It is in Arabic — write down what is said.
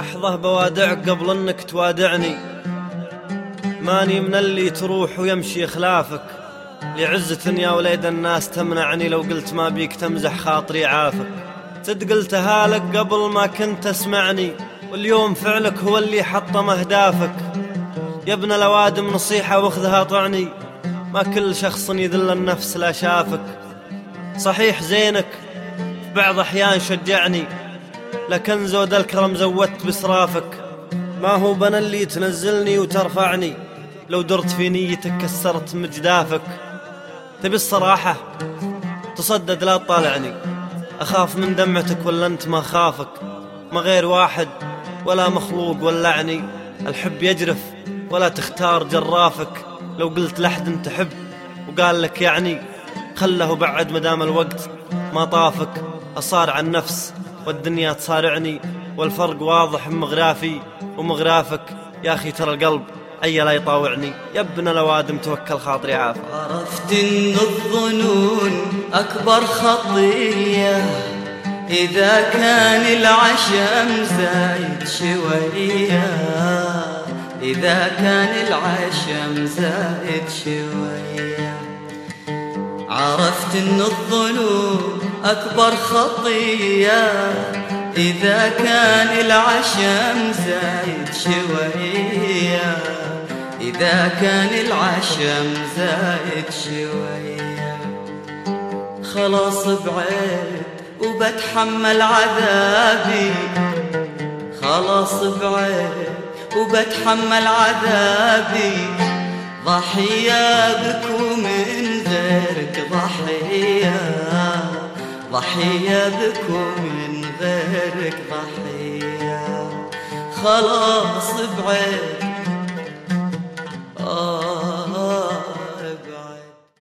لحظة بوادعك قبل أنك توادعني. ماني من اللي تروح ويمشي خلافك. لعزة يا وليد الناس تمنعني لو قلت ما بيك تمزح خاطري عافك. صدق قلتها لك قبل ما كنت تسمعني واليوم فعلك هو اللي حطم أهدافك. يا ابن الاوادم نصيحة واخذها طعني. ما كل شخص يذل النفس لا شافك. صحيح زينك في بعض أحيان شجعني. لكن زود الكرم زودت بسرافك ما هو بنا اللي تنزلني وترفعني. لو درت في نيتك كسرت مجدافك. تبي الصراحة؟ تصدد لا تطالعني. أخاف من دمعتك ولا أنت ما خافك. ما غير واحد ولا مخلوق ولعني الحب يجرف ولا تختار جرافك. لو قلت لحد تحب وقال لك يعني خله بعد مدام الوقت. ما طافك أصار عن نفس. والدنيا تصارعني والفرق واضح مغرافي ومغرافك. يا أخي ترى القلب أي لا يطاوعني. يا ابن الأوادم توكل خاطري عافى. عرفت إن الظنون أكبر خطية. إذا كان العشم زايد شوية. إذا كان العشم زايد شوية. عرفت إن الظنون أكبر خطية. إذا كان العشم زايد شوية. إذا كان العشم زايد شوية. خلاص بعيد وبتحمل عذابي. خلاص بعيد وبتحمل عذابي. ضحية بك ضحية بك ومن غيرك ضحية. خلاص بعيد.